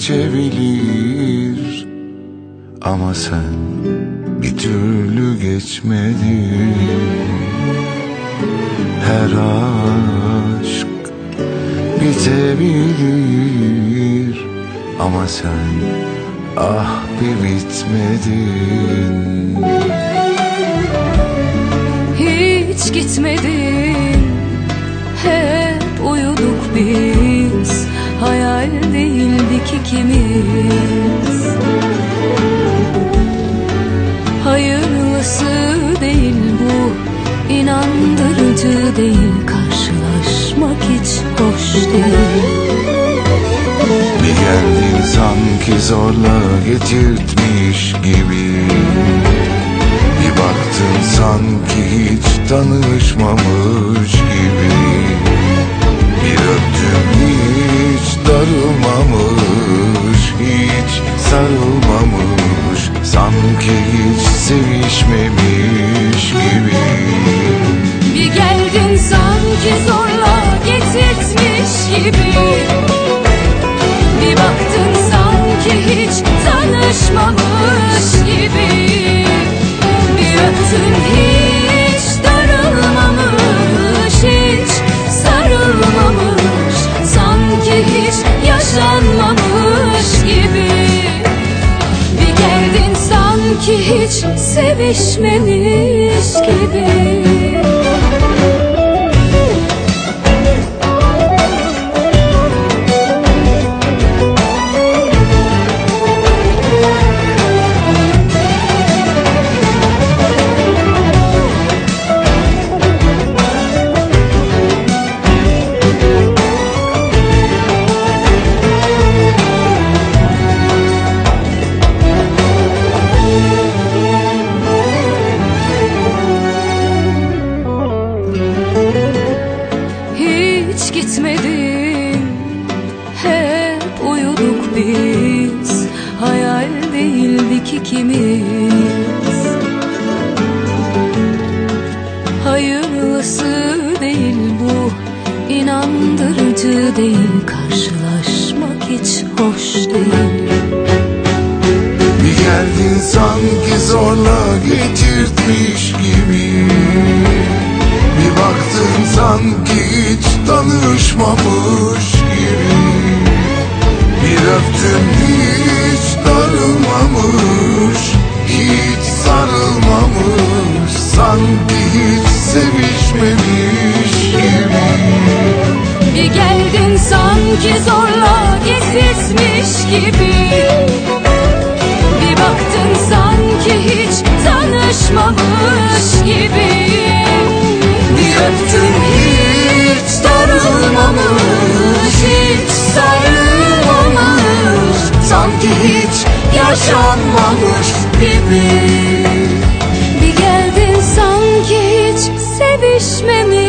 geçebilir. Ama sen bir türlü geçmedin. Her aşk bitebilir. Ama sen ah bir bitmedin. Hiç gitmedin. Değildik ikimiz Hayırlısı değil bu inandırıcı değil Karşılaşmak hiç hoş değil. Bir geldin sanki zorla getirtmiş gibi. Bir baktın sanki hiç tanışmamış gibi sarılmamış Sanki hiç sevişmemiş gibi. Bir geldin sanki sevişmemiş gibi Hiç gitmedin Hep uyuduk biz. Hayal değildik ikimiz. Hayırlısı değil bu. İnandırıcı değil. Karşılaşmak hiç hoş değil. Bir geldin sanki zorla getirtmiş gibi. Bir baktın sanki tanışmamış gibi. Bir öptün hiç darılmamış Hiç sarılmamış Sanki hiç sevişmemiş gibi. Bir geldin sanki zorla getirtmiş gibi Sanki hiç yaşanmamış gibi. Bir geldin sanki hiç sevişmemiş